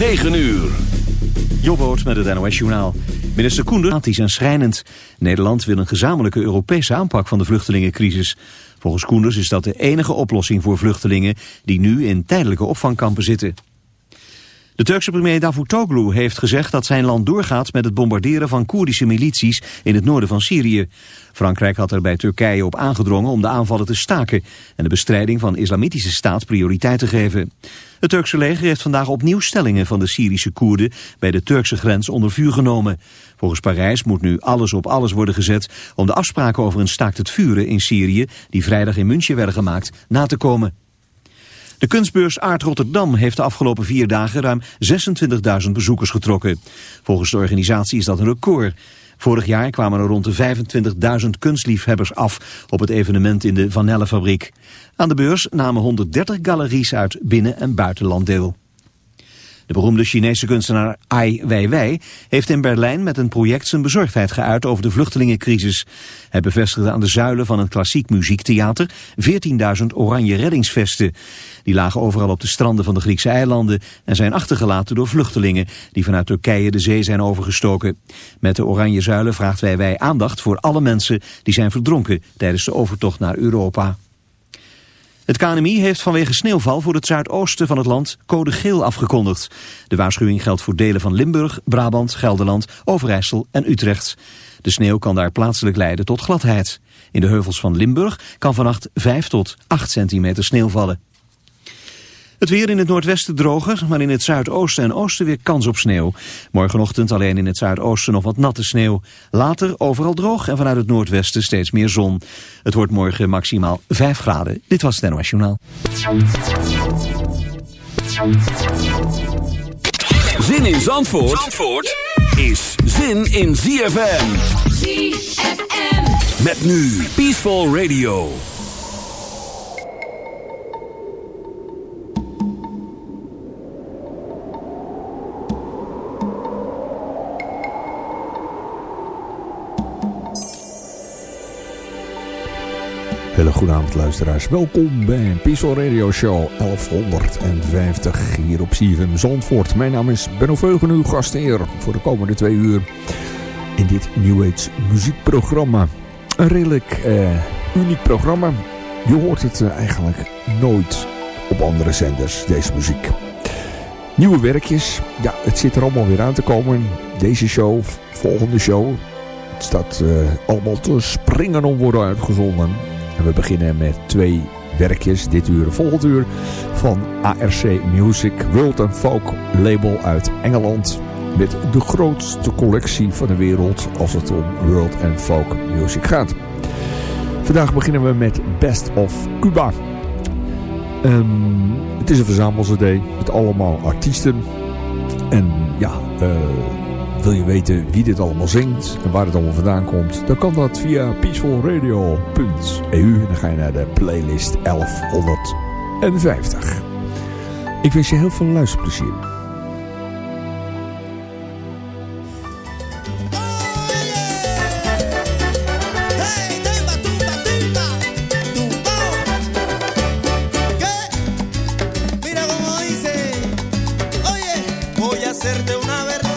9 uur. Jobboot met het NOS Journaal. Minister Koender is en schrijnend. Nederland wil een gezamenlijke Europese aanpak van de vluchtelingencrisis. Volgens Koenders is dat de enige oplossing voor vluchtelingen... die nu in tijdelijke opvangkampen zitten. De Turkse premier Davutoglu heeft gezegd dat zijn land doorgaat met het bombarderen van Koerdische milities in het noorden van Syrië. Frankrijk had er bij Turkije op aangedrongen om de aanvallen te staken en de bestrijding van islamitische staat prioriteit te geven. Het Turkse leger heeft vandaag opnieuw stellingen van de Syrische Koerden bij de Turkse grens onder vuur genomen. Volgens Parijs moet nu alles op alles worden gezet om de afspraken over een staakt het vuren in Syrië, die vrijdag in München werden gemaakt, na te komen. De kunstbeurs Aard Rotterdam heeft de afgelopen vier dagen ruim 26.000 bezoekers getrokken. Volgens de organisatie is dat een record. Vorig jaar kwamen er rond de 25.000 kunstliefhebbers af op het evenement in de Vanellenfabriek. Aan de beurs namen 130 galeries uit binnen- en buitenland deel. De beroemde Chinese kunstenaar Ai Weiwei heeft in Berlijn met een project zijn bezorgdheid geuit over de vluchtelingencrisis. Hij bevestigde aan de zuilen van een klassiek muziektheater 14.000 oranje reddingsvesten. Die lagen overal op de stranden van de Griekse eilanden en zijn achtergelaten door vluchtelingen die vanuit Turkije de zee zijn overgestoken. Met de oranje zuilen vraagt Weiwei aandacht voor alle mensen die zijn verdronken tijdens de overtocht naar Europa. Het KNMI heeft vanwege sneeuwval voor het zuidoosten van het land code geel afgekondigd. De waarschuwing geldt voor delen van Limburg, Brabant, Gelderland, Overijssel en Utrecht. De sneeuw kan daar plaatselijk leiden tot gladheid. In de heuvels van Limburg kan vannacht 5 tot 8 centimeter sneeuw vallen. Het weer in het noordwesten droger, maar in het zuidoosten en oosten weer kans op sneeuw. Morgenochtend alleen in het zuidoosten nog wat natte sneeuw. Later overal droog en vanuit het noordwesten steeds meer zon. Het wordt morgen maximaal 5 graden. Dit was het NOS Journaal. Zin in Zandvoort, Zandvoort is zin in ZFM. ZFM. Met nu Peaceful Radio. Hele goede avond luisteraars. Welkom bij Peaceful Radio Show 1150 hier op CFM Zandvoort. Mijn naam is Benno Veugen, uw gastheer voor de komende twee uur in dit New Age muziekprogramma. Een redelijk eh, uniek programma. Je hoort het eh, eigenlijk nooit op andere zenders, deze muziek. Nieuwe werkjes. Ja, het zit er allemaal weer aan te komen. Deze show, volgende show. Het staat uh, allemaal te springen om worden uitgezonden. En we beginnen met twee werkjes dit uur, volgend uur van ARC Music, World and Folk label uit Engeland. Met de grootste collectie van de wereld als het om World and Folk Music gaat. Vandaag beginnen we met Best of Cuba. Um, het is een verzamelcd met allemaal artiesten. En ja, uh, wil je weten wie dit allemaal zingt en waar het allemaal vandaan komt? Dan kan dat via peacefulradio.eu. Dan ga je naar de playlist 1150. Ik wens je heel veel luisterplezier. hacerte una.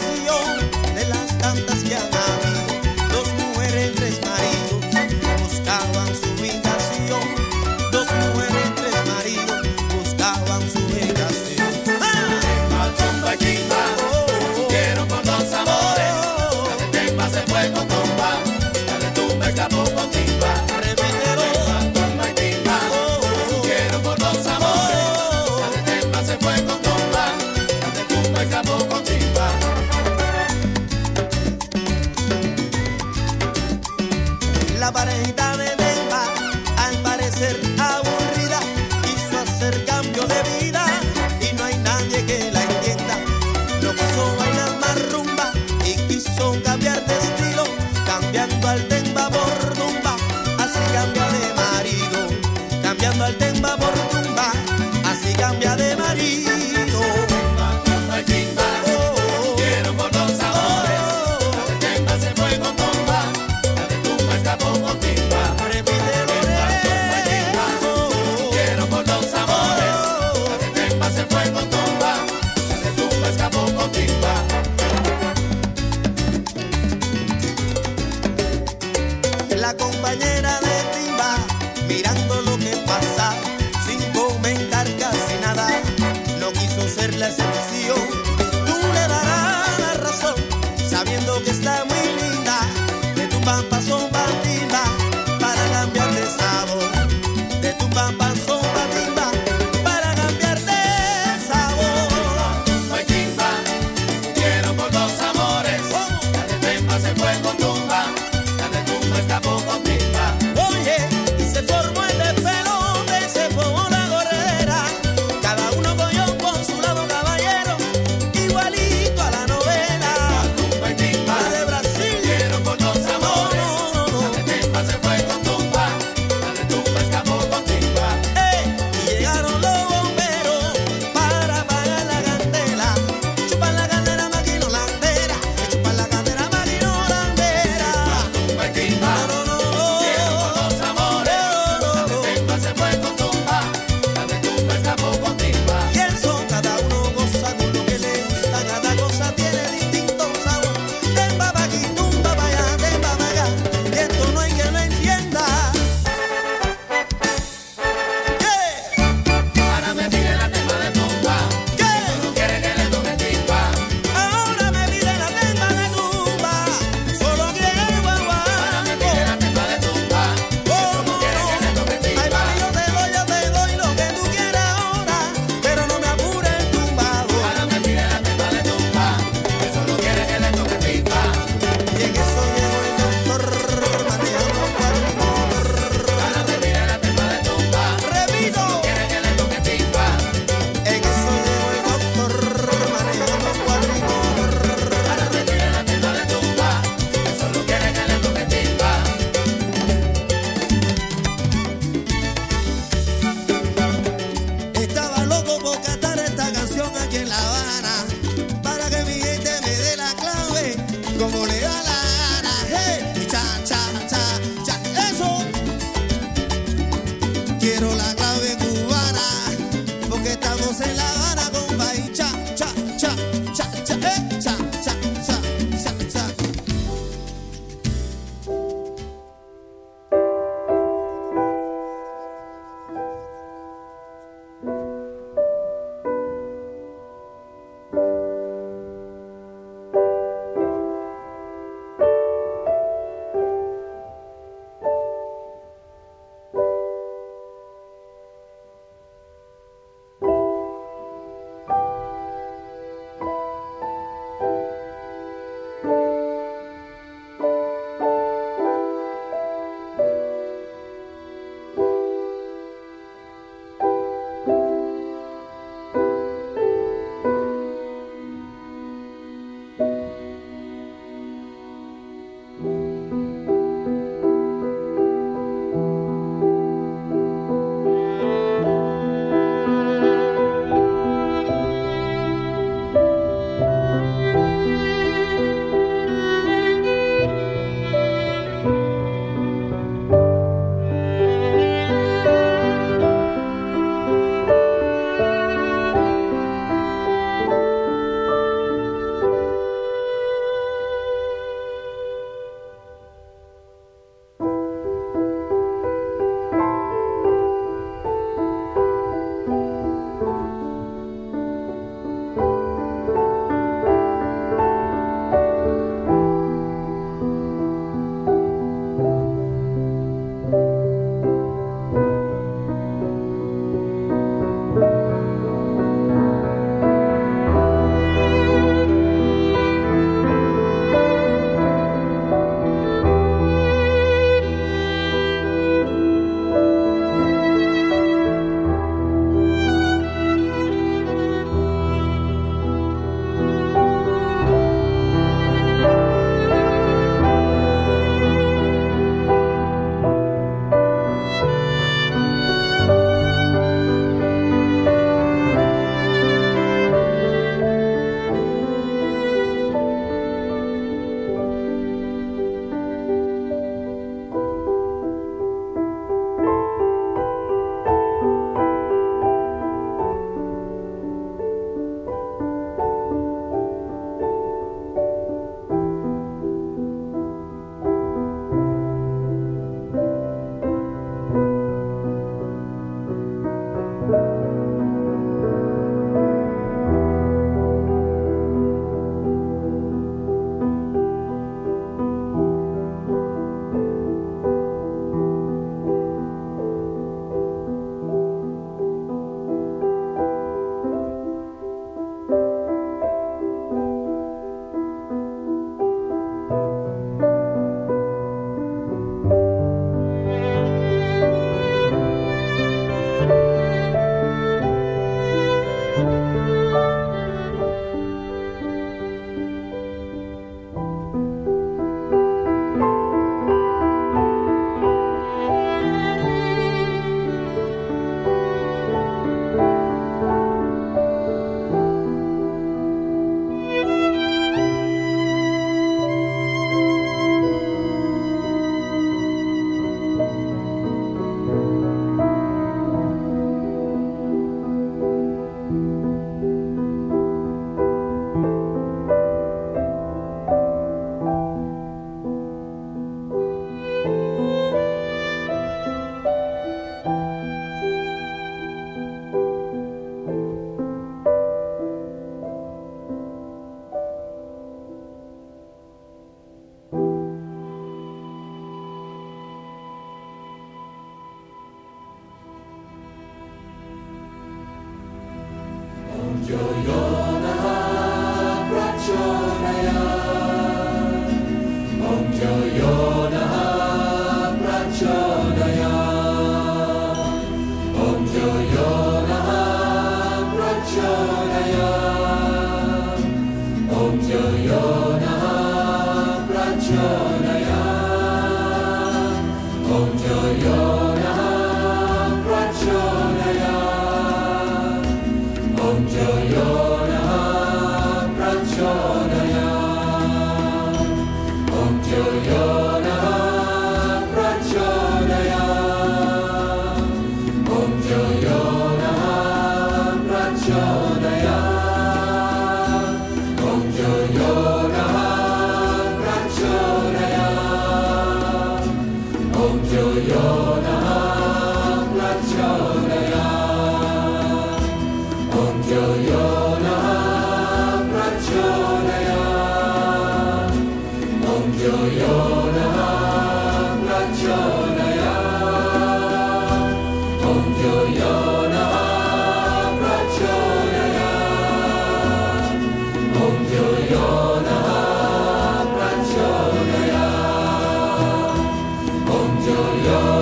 your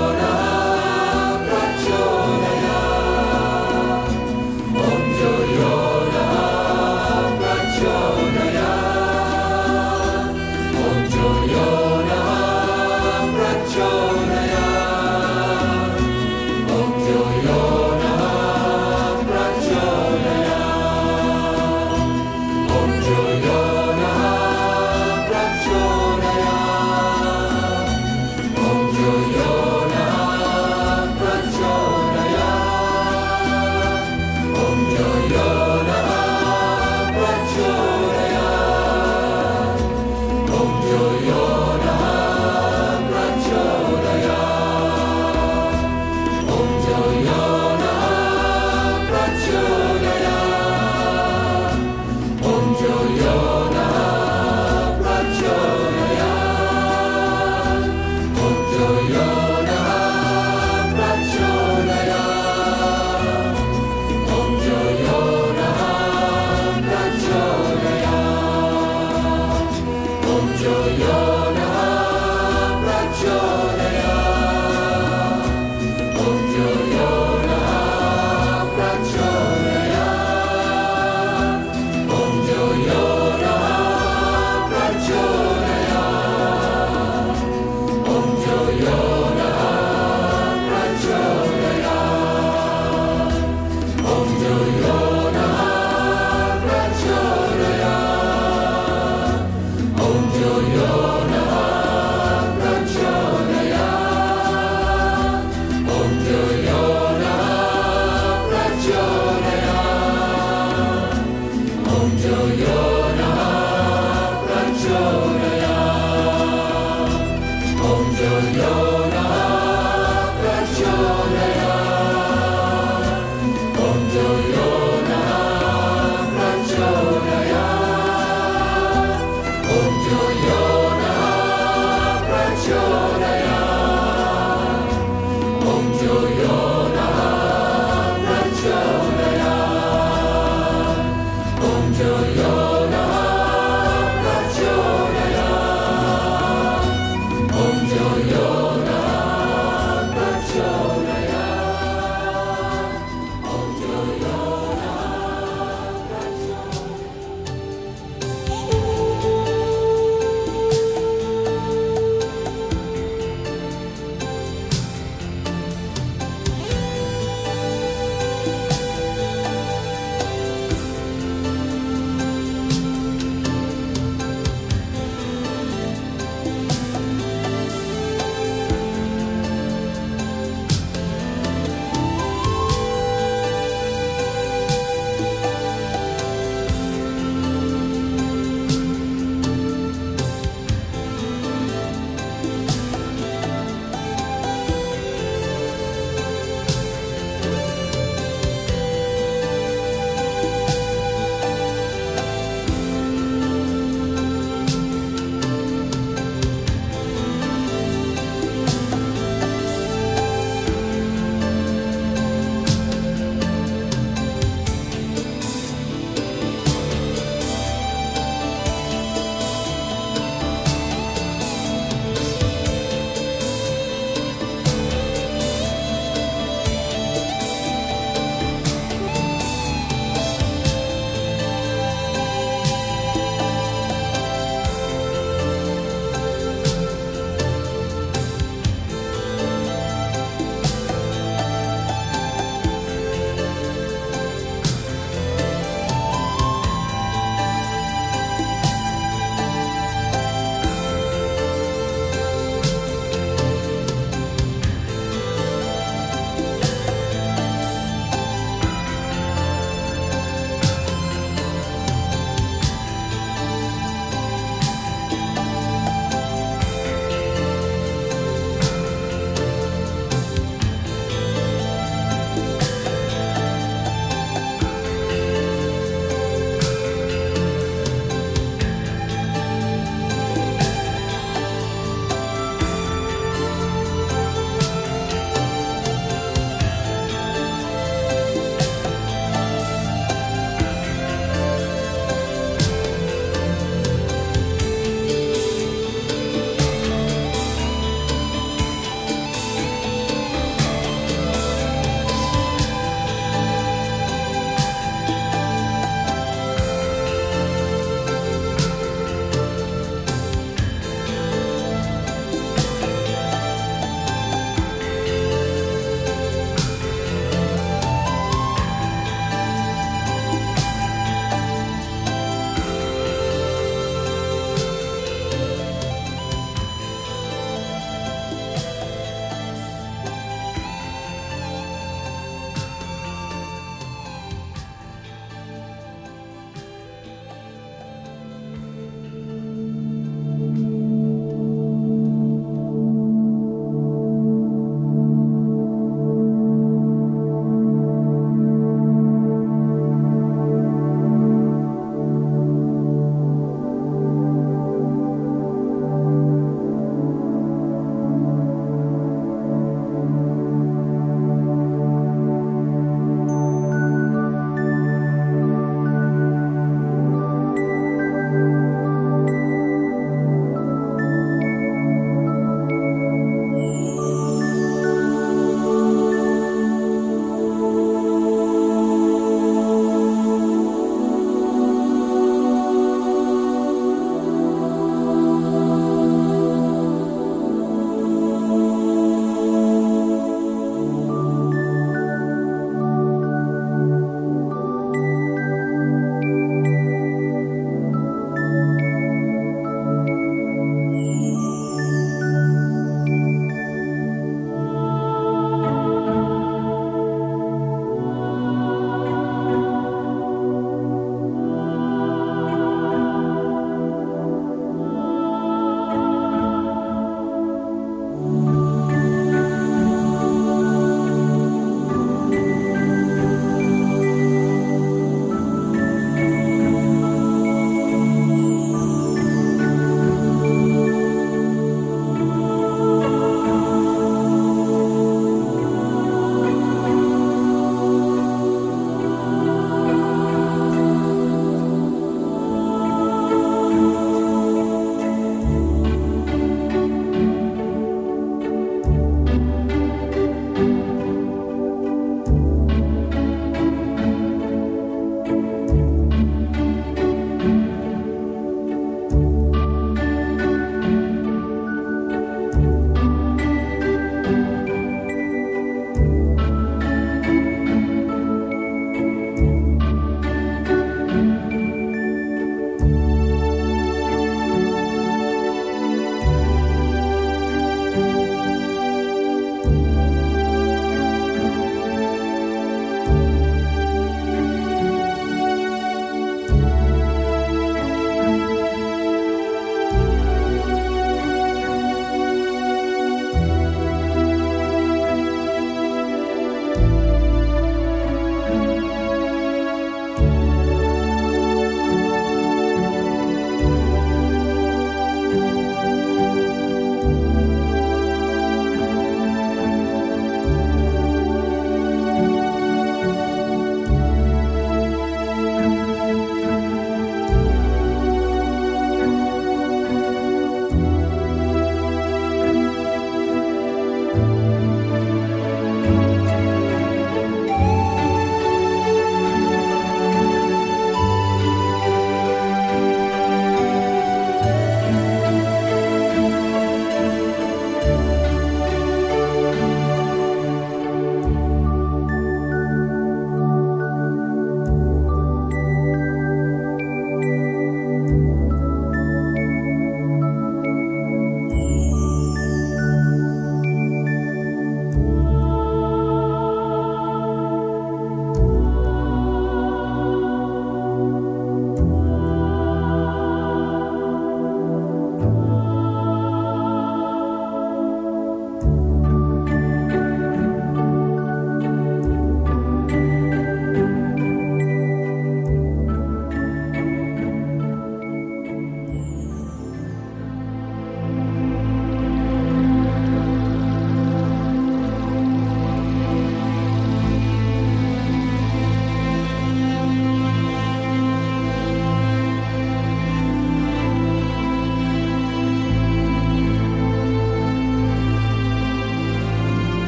Om Joyo.